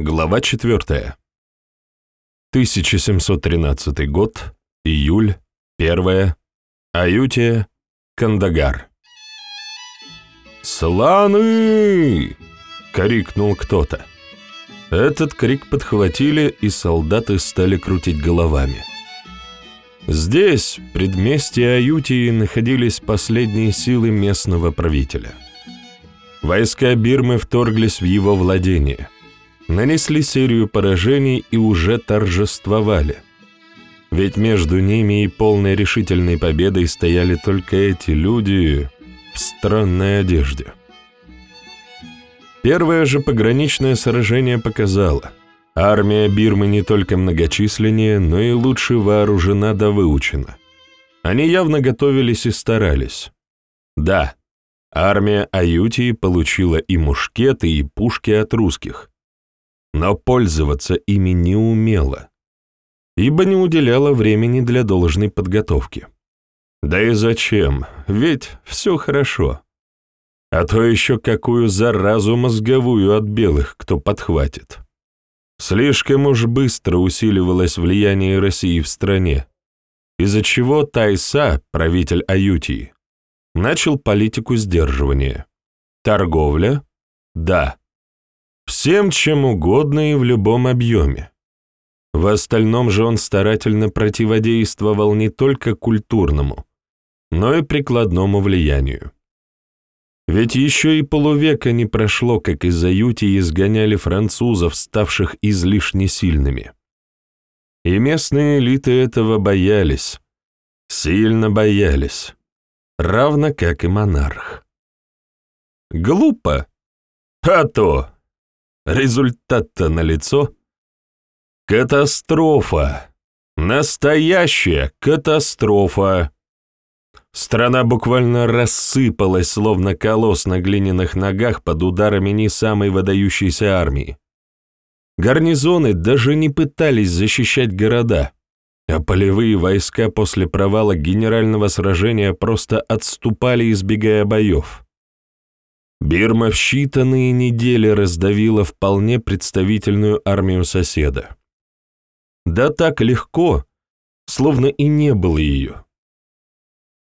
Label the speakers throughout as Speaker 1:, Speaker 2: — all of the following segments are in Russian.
Speaker 1: Глава 4. 1713 год, июль, 1. Аютия, Кандагар. «Сланы!» — крикнул кто-то. Этот крик подхватили, и солдаты стали крутить головами. Здесь, в предместье Аютии, находились последние силы местного правителя. Войска Бирмы вторглись в его владение — нанесли серию поражений и уже торжествовали. Ведь между ними и полной решительной победой стояли только эти люди в странной одежде. Первое же пограничное сражение показало, армия Бирмы не только многочисленнее, но и лучше вооружена да выучена. Они явно готовились и старались. Да, армия Аютии получила и мушкеты, и пушки от русских, но пользоваться ими не умела, ибо не уделяла времени для должной подготовки. Да и зачем, ведь все хорошо. А то еще какую заразу мозговую от белых кто подхватит. Слишком уж быстро усиливалось влияние России в стране, из-за чего Тайса, правитель Аютии, начал политику сдерживания. Торговля? Да. Всем чем угодно и в любом объеме. В остальном же он старательно противодействовал не только культурному, но и прикладному влиянию. Ведь еще и полувека не прошло, как из-за Юти изгоняли французов, ставших излишне сильными. И местные элиты этого боялись, сильно боялись, равно как и монарх. Глупо? А то! Результат-то налицо. Катастрофа. Настоящая катастрофа. Страна буквально рассыпалась, словно колосс на глиняных ногах под ударами не самой выдающейся армии. Гарнизоны даже не пытались защищать города, а полевые войска после провала генерального сражения просто отступали, избегая боев. Бирма в считанные недели раздавила вполне представительную армию соседа. Да так легко, словно и не было ее.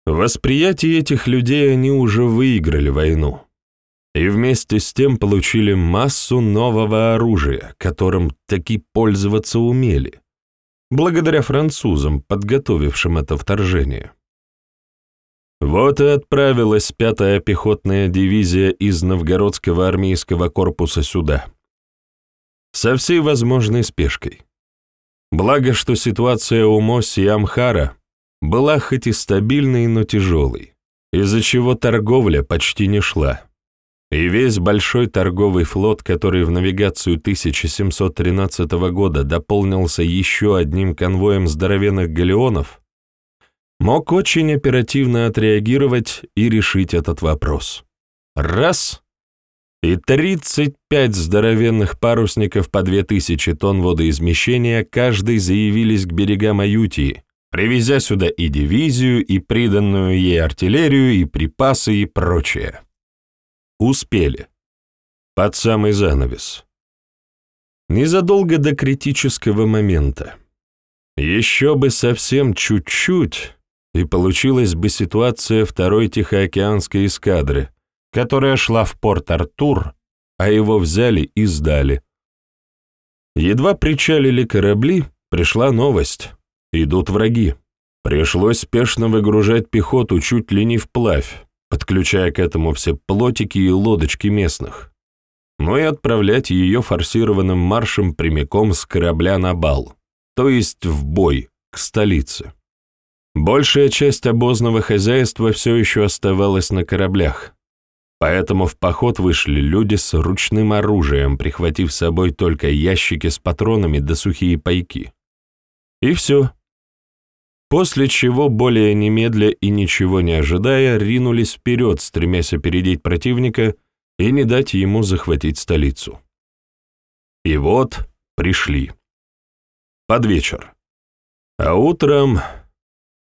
Speaker 1: В восприятии этих людей они уже выиграли войну. И вместе с тем получили массу нового оружия, которым таки пользоваться умели, благодаря французам, подготовившим это вторжение. Вот и отправилась пятая пехотная дивизия из Новгородского армейского корпуса сюда. Со всей возможной спешкой. Благо, что ситуация у Моси и Амхара была хоть и стабильной, но тяжелой, из-за чего торговля почти не шла. И весь большой торговый флот, который в навигацию 1713 года дополнился еще одним конвоем здоровенных галеонов, мог очень оперативно отреагировать и решить этот вопрос. Раз — и 35 здоровенных парусников по 2000 тонн водоизмещения каждый заявились к берегам Аютии, привезя сюда и дивизию, и приданную ей артиллерию, и припасы, и прочее. Успели. Под самый занавес. Незадолго до критического момента. Еще бы совсем чуть-чуть, и получилась бы ситуация второй Тихоокеанской эскадры, которая шла в порт Артур, а его взяли и сдали. Едва причалили корабли, пришла новость. Идут враги. Пришлось спешно выгружать пехоту чуть ли не вплавь, подключая к этому все плотики и лодочки местных, но и отправлять ее форсированным маршем прямиком с корабля на бал, то есть в бой, к столице. Большая часть обозного хозяйства все еще оставалась на кораблях, поэтому в поход вышли люди с ручным оружием, прихватив с собой только ящики с патронами да сухие пайки. И все. После чего, более немедля и ничего не ожидая, ринулись вперед, стремясь опередить противника и не дать ему захватить столицу. И вот пришли. Под вечер. А утром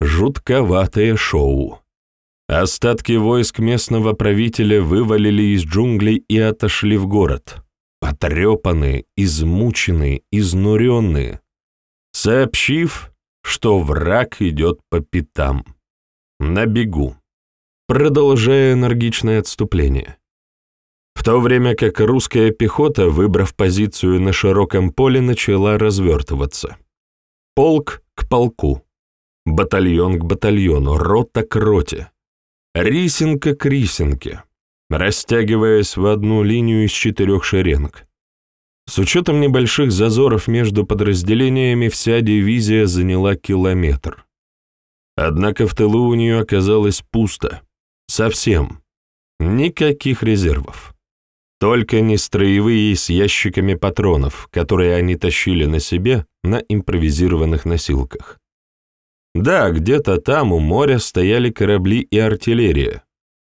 Speaker 1: жутковатое шоу. Остатки войск местного правителя вывалили из джунглей и отошли в город, потрепанные, измученные, изнуренные, сообщив, что враг идет по пятам, на бегу, продолжая энергичное отступление. В то время как русская пехота, выбрав позицию на широком поле, начала развертываться. Полк к полку, батальон к батальону, рота к роте, рисинка к рисинке, растягиваясь в одну линию из четырех шеренг. С учетом небольших зазоров между подразделениями вся дивизия заняла километр. Однако в тылу у нее оказалось пусто. Совсем. Никаких резервов. Только не строевые с ящиками патронов, которые они тащили на себе на импровизированных носилках. Да, где-то там у моря стояли корабли и артиллерия,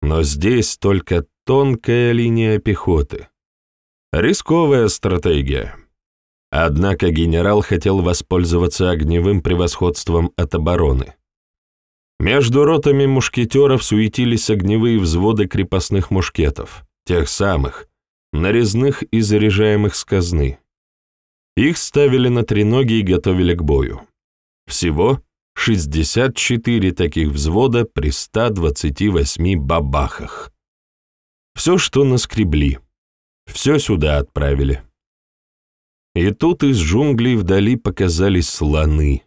Speaker 1: но здесь только тонкая линия пехоты. Рисковая стратегия. Однако генерал хотел воспользоваться огневым превосходством от обороны. Между ротами мушкетеров суетились огневые взводы крепостных мушкетов, тех самых, нарезных и заряжаемых с казны. Их ставили на треноги и готовили к бою. Всего 64 таких взвода при 128 бабахах. Все, что наскребли, все сюда отправили. И тут из джунглей вдали показались слоны.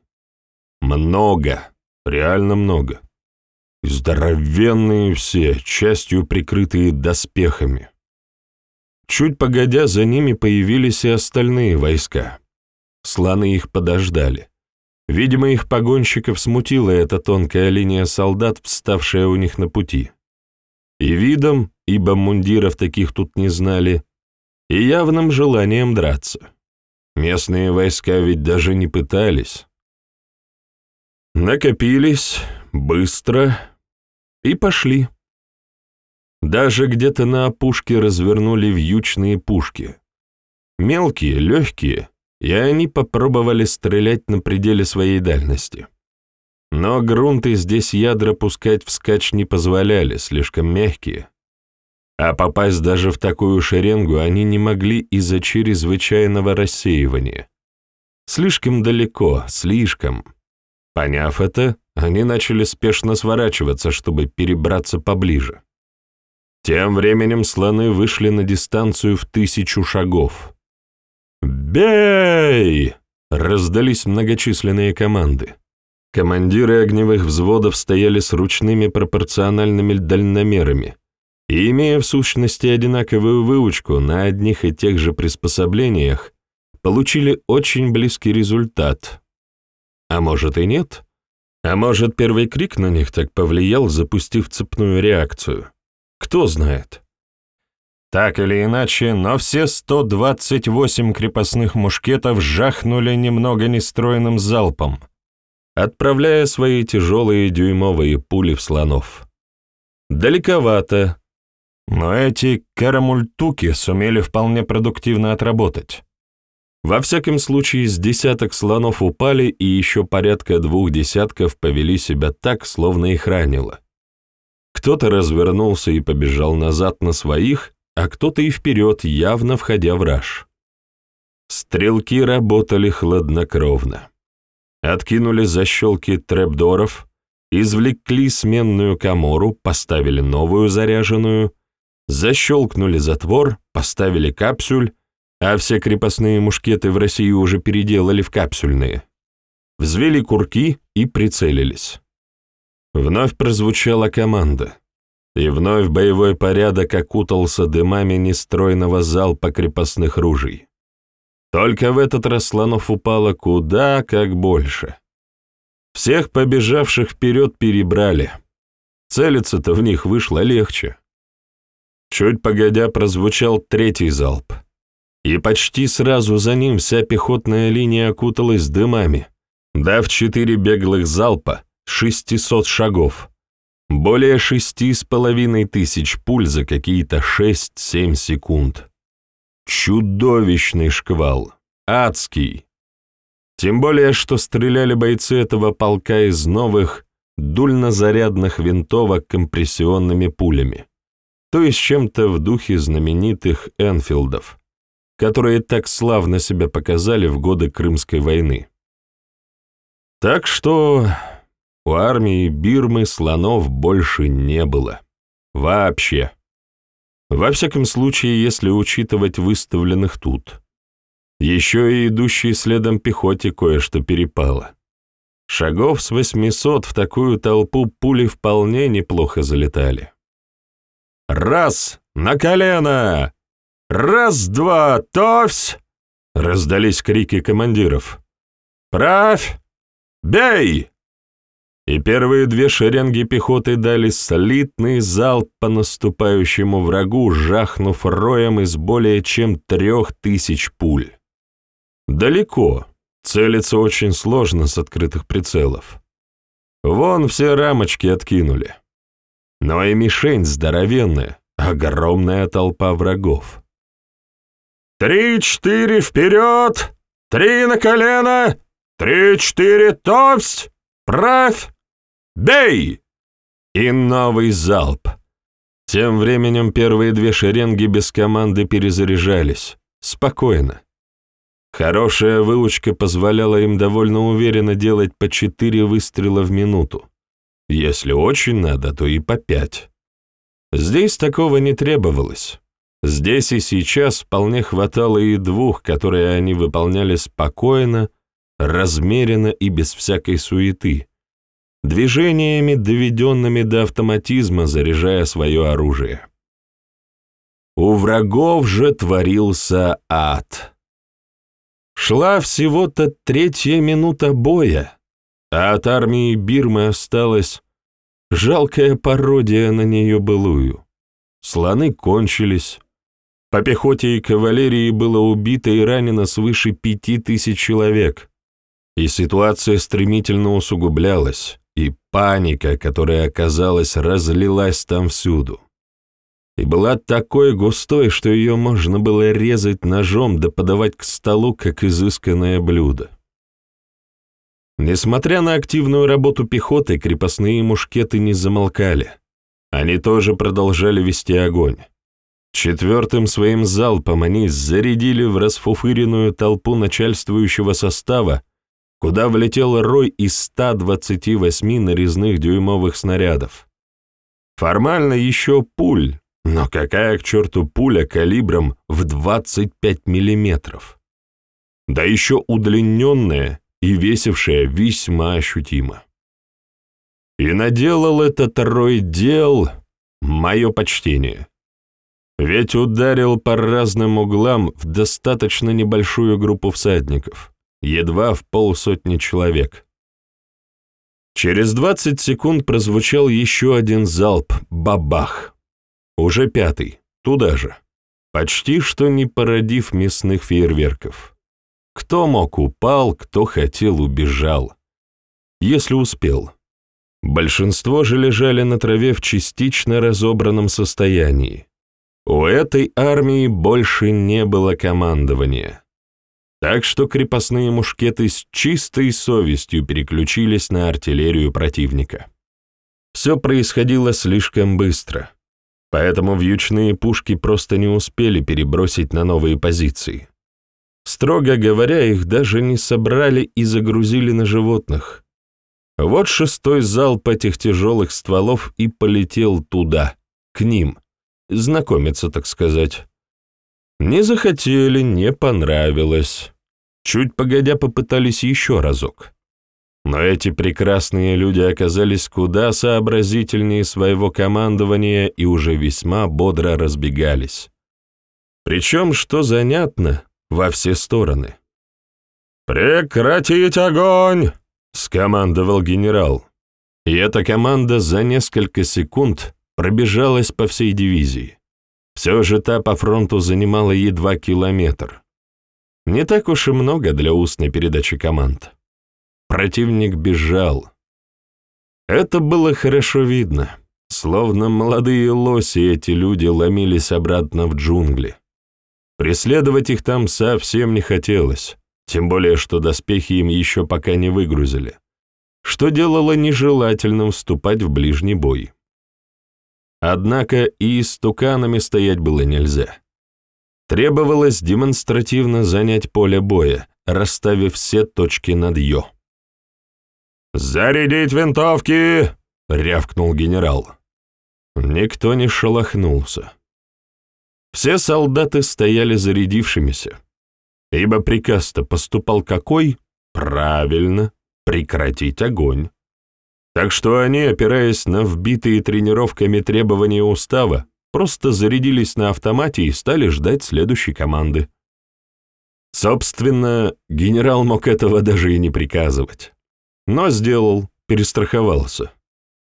Speaker 1: Много. Реально много. Здоровенные все, частью прикрытые доспехами. Чуть погодя, за ними появились и остальные войска. Слоны их подождали. Видимо, их погонщиков смутила эта тонкая линия солдат, вставшая у них на пути. И видом, ибо мундиров таких тут не знали, и явным желанием драться. Местные войска ведь даже не пытались. Накопились, быстро, и пошли. Даже где-то на опушке развернули вьючные пушки. Мелкие, легкие, и они попробовали стрелять на пределе своей дальности. Но грунты здесь ядра пускать вскачь не позволяли, слишком мягкие. А попасть даже в такую шеренгу они не могли из-за чрезвычайного рассеивания. Слишком далеко, слишком. Поняв это, они начали спешно сворачиваться, чтобы перебраться поближе. Тем временем слоны вышли на дистанцию в тысячу шагов. «Бей!» — раздались многочисленные команды. Командиры огневых взводов стояли с ручными пропорциональными дальномерами и, имея в сущности одинаковую выучку на одних и тех же приспособлениях, получили очень близкий результат, а может и нет? А может, первый крик на них так повлиял, запустив цепную реакцию? Кто знает. Так или иначе, но все 128 крепостных мушкетов жахнули немного нестроенным залпом, отправляя свои тяжелые дюймовые пули в слонов. Далековато, но эти карамультуки сумели вполне продуктивно отработать. Во всяком случае, с десяток слонов упали, и еще порядка двух десятков повели себя так, словно их ранило. Кто-то развернулся и побежал назад на своих, а кто-то и вперед, явно входя в раж. Стрелки работали хладнокровно. Откинули защелки трепдоров, извлекли сменную комору, поставили новую заряженную, защелкнули затвор, поставили капсюль, а все крепостные мушкеты в России уже переделали в капсульные. Взвели курки и прицелились. Вновь прозвучала команда, и вновь боевой порядок окутался дымами нестройного залпа крепостных ружей. Только в этот раз слонов упало куда как больше. Всех побежавших вперед перебрали. Целиться-то в них вышло легче. Чуть погодя прозвучал третий залп и почти сразу за ним вся пехотная линия окуталась дымами, дав четыре беглых залпа, шестисот шагов, более шести с половиной тысяч пуль за какие-то шесть-семь секунд. Чудовищный шквал, адский. Тем более, что стреляли бойцы этого полка из новых дульнозарядных винтовок компрессионными пулями, то есть чем-то в духе знаменитых Энфилдов которые так славно себя показали в годы Крымской войны. Так что у армии Бирмы слонов больше не было. Вообще. Во всяком случае, если учитывать выставленных тут. Еще и идущей следом пехоте кое-что перепало. Шагов с 800 в такую толпу пули вполне неплохо залетали. «Раз! На колено! Раз-два! Товсь!» — раздались крики командиров. «Правь! Бей!» И первые две шеренги пехоты дали солидный залп по наступающему врагу, жахнув роем из более чем трех тысяч пуль. Далеко, целиться очень сложно с открытых прицелов. Вон все рамочки откинули. Но и мишень здоровенная, огромная толпа врагов. «Три-четыре вперед! Три на колено! Три-четыре товсь! Правь! Бей!» И новый залп. Тем временем первые две шеренги без команды перезаряжались. Спокойно. Хорошая выучка позволяла им довольно уверенно делать по четыре выстрела в минуту. Если очень надо, то и по пять. Здесь такого не требовалось. Здесь и сейчас вполне хватало и двух, которые они выполняли спокойно, размеренно и без всякой суеты, движениями, доведенными до автоматизма, заряжая свое оружие. У врагов же творился ад. Шла всего-то третья минута боя, а от армии Бирмы осталась жалкая пародия на нее былую. Слоны кончились. По пехоте и кавалерии было убито и ранено свыше пяти тысяч человек. И ситуация стремительно усугублялась, и паника, которая, оказалась, разлилась там всюду и была такой густой, что ее можно было резать ножом да подавать к столу, как изысканное блюдо. Несмотря на активную работу пехоты, крепостные мушкеты не замолкали. Они тоже продолжали вести огонь. Четвертым своим залпом они зарядили в расфуфыренную толпу начальствующего состава, куда влетел рой из 128 нарезных дюймовых снарядов. Формально еще пуль, но какая к черту пуля калибром в 25 миллиметров? Да еще удлиненная и весившая весьма ощутимо. И наделал этот рой дел мое почтение. Ведь ударил по разным углам в достаточно небольшую группу всадников, едва в полсотни человек. Через 20 секунд прозвучал еще один залп, бабах. Уже пятый, туда же. Почти что не породив мясных фейерверков. Кто мог упал, кто хотел убежал. Если успел. Большинство же лежали на траве в частично разобранном состоянии. У этой армии больше не было командования. Так что крепостные мушкеты с чистой совестью переключились на артиллерию противника. Все происходило слишком быстро поэтому вьючные пушки просто не успели перебросить на новые позиции. Строго говоря, их даже не собрали и загрузили на животных. Вот шестой залп этих тяжелых стволов и полетел туда, к ним, знакомиться, так сказать. Не захотели, не понравилось. Чуть погодя попытались еще разок. Но эти прекрасные люди оказались куда сообразительнее своего командования и уже весьма бодро разбегались. Причем, что занятно, во все стороны. «Прекратить огонь!» — скомандовал генерал. И эта команда за несколько секунд пробежалась по всей дивизии. Все же та по фронту занимала едва километр. Не так уж и много для устной передачи команд. Противник бежал. Это было хорошо видно. Словно молодые лоси эти люди ломились обратно в джунгли. Преследовать их там совсем не хотелось, тем более что доспехи им еще пока не выгрузили, что делало нежелательным вступать в ближний бой. Однако и истуканами стоять было нельзя. Требовалось демонстративно занять поле боя, расставив все точки над «ё». «Зарядить винтовки!» — рявкнул генерал. Никто не шелохнулся. Все солдаты стояли зарядившимися, ибо приказ-то поступал какой? Правильно, прекратить огонь. Так что они, опираясь на вбитые тренировками требования устава, просто зарядились на автомате и стали ждать следующей команды. Собственно, генерал мог этого даже и не приказывать. Но сделал, перестраховался.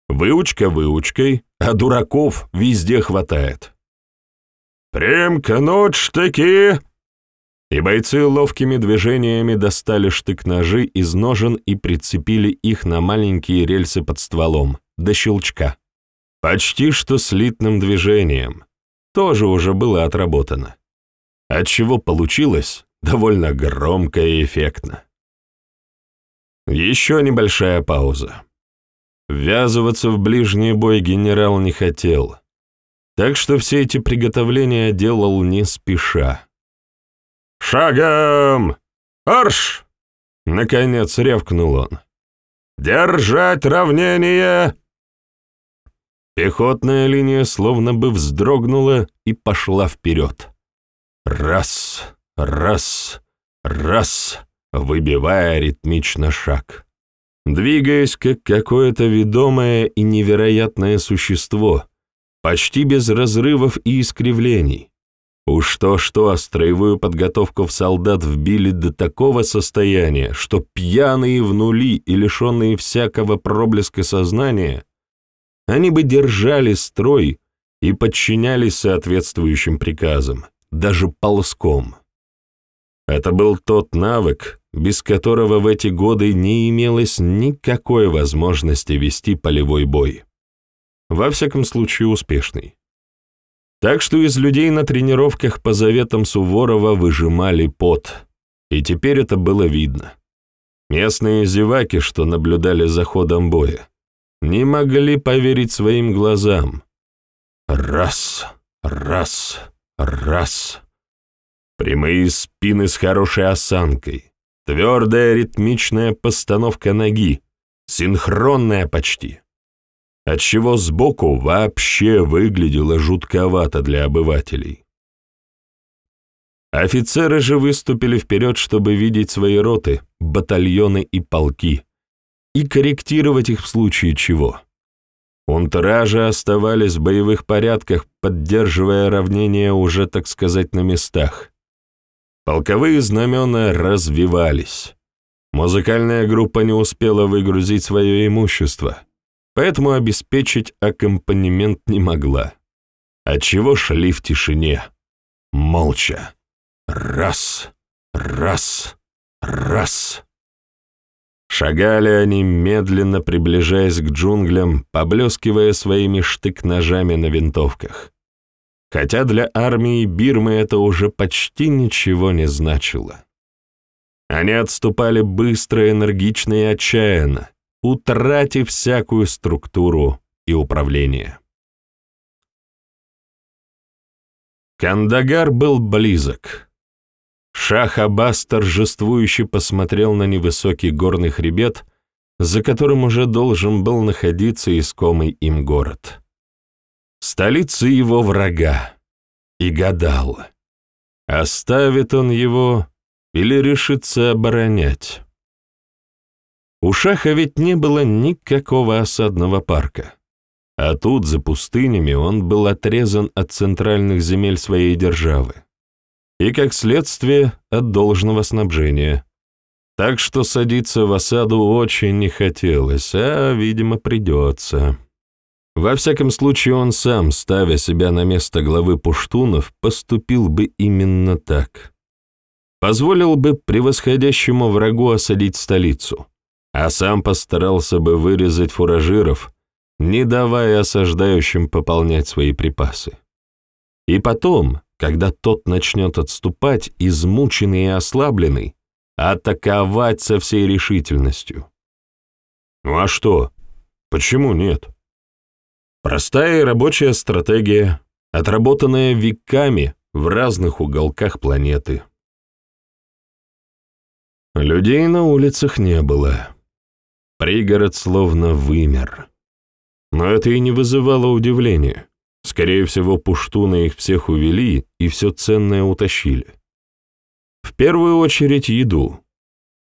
Speaker 1: Выучка выучкой, а дураков везде хватает. «Примкнуть штыки!» И бойцы ловкими движениями достали штык-ножи из ножен и прицепили их на маленькие рельсы под стволом, до щелчка. Почти что слитным движением. Тоже уже было отработано. Отчего получилось довольно громко и эффектно. Еще небольшая пауза. Ввязываться в ближний бой генерал не хотел, так что все эти приготовления делал не спеша. «Шагом! Арш!» — наконец рявкнул он. «Держать равнение!» Пехотная линия словно бы вздрогнула и пошла вперед. Раз, раз, раз, выбивая ритмично шаг двигаясь как какое-то ведомое и невероятное существо, почти без разрывов и искривлений. Уж то-что, а строевую подготовку в солдат вбили до такого состояния, что пьяные в нули и лишенные всякого проблеска сознания, они бы держали строй и подчинялись соответствующим приказам, даже ползком. Это был тот навык, без которого в эти годы не имелось никакой возможности вести полевой бой. Во всяком случае, успешный. Так что из людей на тренировках по заветам Суворова выжимали пот, и теперь это было видно. Местные зеваки, что наблюдали за ходом боя, не могли поверить своим глазам. Раз, раз, раз. Прямые спины с хорошей осанкой, твердая ритмичная постановка ноги, синхронная почти, отчего сбоку вообще выглядело жутковато для обывателей. Офицеры же выступили вперед, чтобы видеть свои роты, батальоны и полки, и корректировать их в случае чего. Унтражи оставались в боевых порядках, поддерживая равнение уже, так сказать, на местах. Полковые знамена развивались. Музыкальная группа не успела выгрузить свое имущество, поэтому обеспечить аккомпанемент не могла. Отчего шли в тишине. Молча. Раз, раз, раз. Шагали они, медленно приближаясь к джунглям, поблескивая своими штык-ножами на винтовках хотя для армии Бирмы это уже почти ничего не значило. Они отступали быстро, энергично и отчаянно, утратив всякую структуру и управление. Кандагар был близок. Шах Аббас торжествующе посмотрел на невысокий горный хребет, за которым уже должен был находиться искомый им город столицы его врага, и гадал, оставит он его или решится оборонять. У Шаха ведь не было никакого осадного парка, а тут, за пустынями, он был отрезан от центральных земель своей державы и, как следствие, от должного снабжения. Так что садиться в осаду очень не хотелось, а, видимо, придется. Во всяком случае, он сам, ставя себя на место главы пуштунов, поступил бы именно так. Позволил бы превосходящему врагу осадить столицу, а сам постарался бы вырезать фуражиров, не давая осаждающим пополнять свои припасы. И потом, когда тот начнет отступать, измученный и ослабленный, атаковать со всей решительностью. Ну а что? Почему нет? Простая и рабочая стратегия, отработанная веками, в разных уголках планеты. Людей на улицах не было. Пригород словно вымер. Но это и не вызывало удивления. Скорее всего, пуштуны их всех увели и все ценное утащили. В первую очередь еду.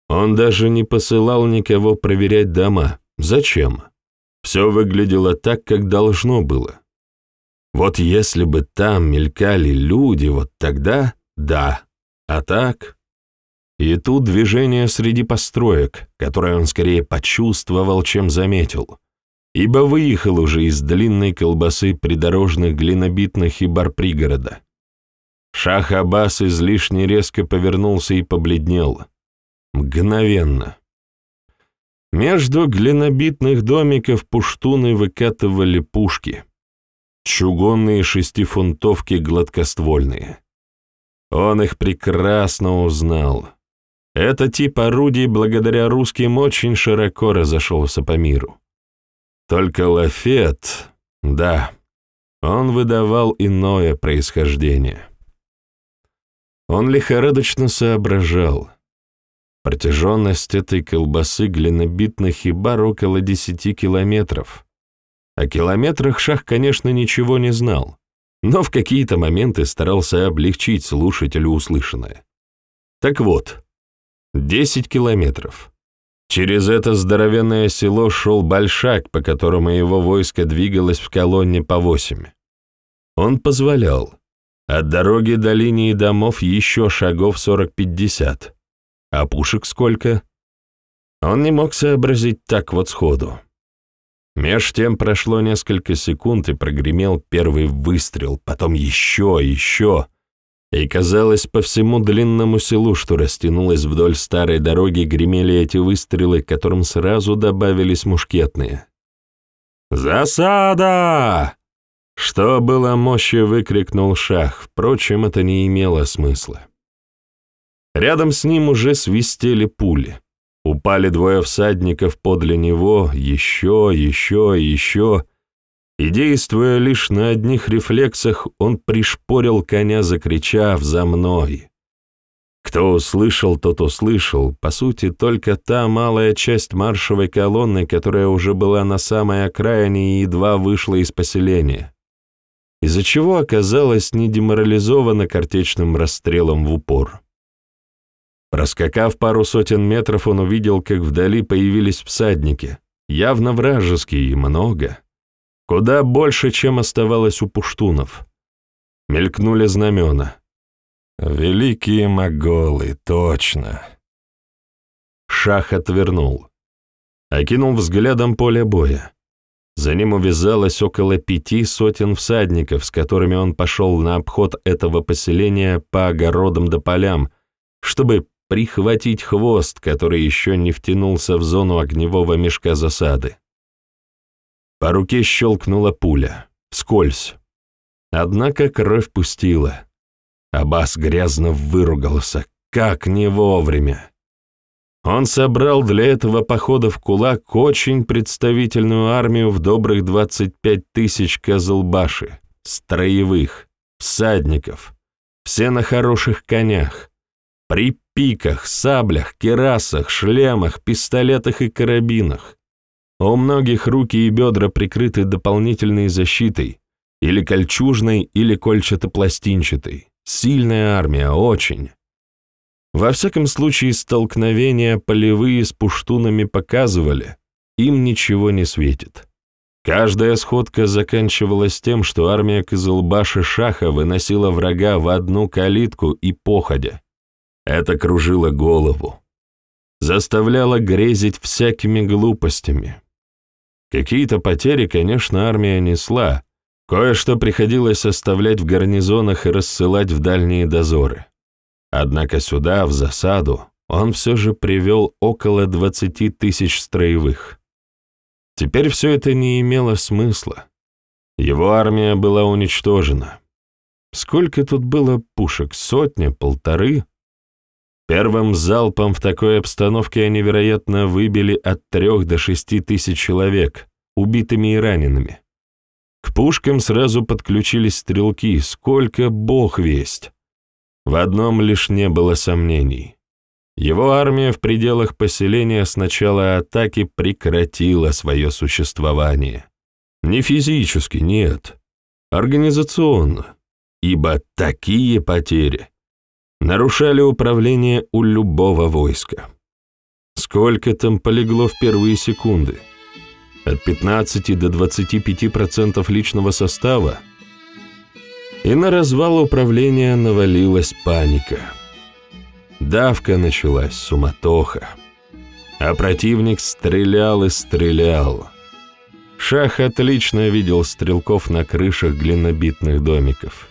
Speaker 1: Он даже не посылал никого проверять дома. Зачем? Все выглядело так, как должно было. Вот если бы там мелькали люди, вот тогда да. А так... И тут движение среди построек, которое он скорее почувствовал, чем заметил, ибо выехал уже из длинной колбасы придорожных глинобитных хибар пригорода. Шах Аббас излишне резко повернулся и побледнел. Мгновенно. Между глинобитных домиков пуштуны выкатывали пушки. Чугунные шестифунтовки гладкоствольные. Он их прекрасно узнал. Этот тип орудий благодаря русским очень широко разошелся по миру. Только лафет, да, он выдавал иное происхождение. Он лихорадочно соображал. Протяженность этой колбасы глинобитных хибар около десяти километров. О километрах Шах, конечно, ничего не знал, но в какие-то моменты старался облегчить слушателю услышанное. Так вот, 10 километров. Через это здоровенное село шел большак, по которому его войско двигалось в колонне по восемь. Он позволял. От дороги до линии домов еще шагов 40-50. А пушек сколько? Он не мог сообразить так вот сходу. Меж тем прошло несколько секунд, и прогремел первый выстрел, потом еще, еще. И, казалось, по всему длинному селу, что растянулось вдоль старой дороги, гремели эти выстрелы, к которым сразу добавились мушкетные. «Засада!» Что было мощи, выкрикнул Шах, впрочем, это не имело смысла. Рядом с ним уже свистели пули. Упали двое всадников подле него, еще, еще, еще, и, действуя лишь на одних рефлексах, он пришпорил коня, закричав «За мной!». Кто услышал, тот услышал, по сути, только та малая часть маршевой колонны, которая уже была на самой окраине и едва вышла из поселения, из-за чего оказалась не деморализована картечным расстрелом в упор. Проскакав пару сотен метров, он увидел, как вдали появились всадники, явно вражеские и много. Куда больше, чем оставалось у пуштунов. Мелькнули знамена. Великие моголы, точно. Шах отвернул. Окинул взглядом поле боя. За ним увязалось около пяти сотен всадников, с которыми он пошел на обход этого поселения по огородам да полям, чтобы прихватить хвост, который еще не втянулся в зону огневого мешка засады. По руке щелкнула пуля, вскользь. Однако кровь пустила. Аббас грязно выругался, как не вовремя. Он собрал для этого похода в кулак очень представительную армию в добрых 25 тысяч козылбаши, строевых, всадников, все на хороших конях, при пиках, саблях, керасах, шлемах, пистолетах и карабинах. У многих руки и бедра прикрыты дополнительной защитой, или кольчужной, или кольчато-пластинчатой. Сильная армия, очень. Во всяком случае, столкновения полевые с пуштунами показывали, им ничего не светит. Каждая сходка заканчивалась тем, что армия Кызылбаша Шаха выносила врага в одну калитку и походя. Это кружило голову. Заставляло грезить всякими глупостями. Какие-то потери, конечно, армия несла, кое-что приходилось оставлять в гарнизонах и рассылать в дальние дозоры. Однако сюда, в засаду, он все же привел около 20 тысяч строевых. Теперь все это не имело смысла. Его армия была уничтожена. Сколько тут было пушек? Сотня? Полторы? Первым залпом в такой обстановке они, вероятно, выбили от трех до шести тысяч человек, убитыми и ранеными. К пушкам сразу подключились стрелки, сколько бог весть. В одном лишь не было сомнений. Его армия в пределах поселения с начала атаки прекратила свое существование. Не физически, нет. Организационно. Ибо такие потери нарушали управление у любого войска. Сколько там полегло в первые секунды? От 15 до 25% личного состава? И на развал управления навалилась паника. Давка началась, суматоха. А противник стрелял и стрелял. Шах отлично видел стрелков на крышах глинобитных домиков.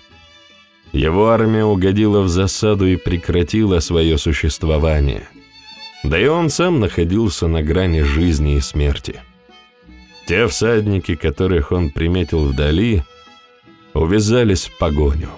Speaker 1: Его армия угодила в засаду и прекратила свое существование. Да и он сам находился на грани жизни и смерти. Те всадники, которых он приметил вдали, увязались в погоню.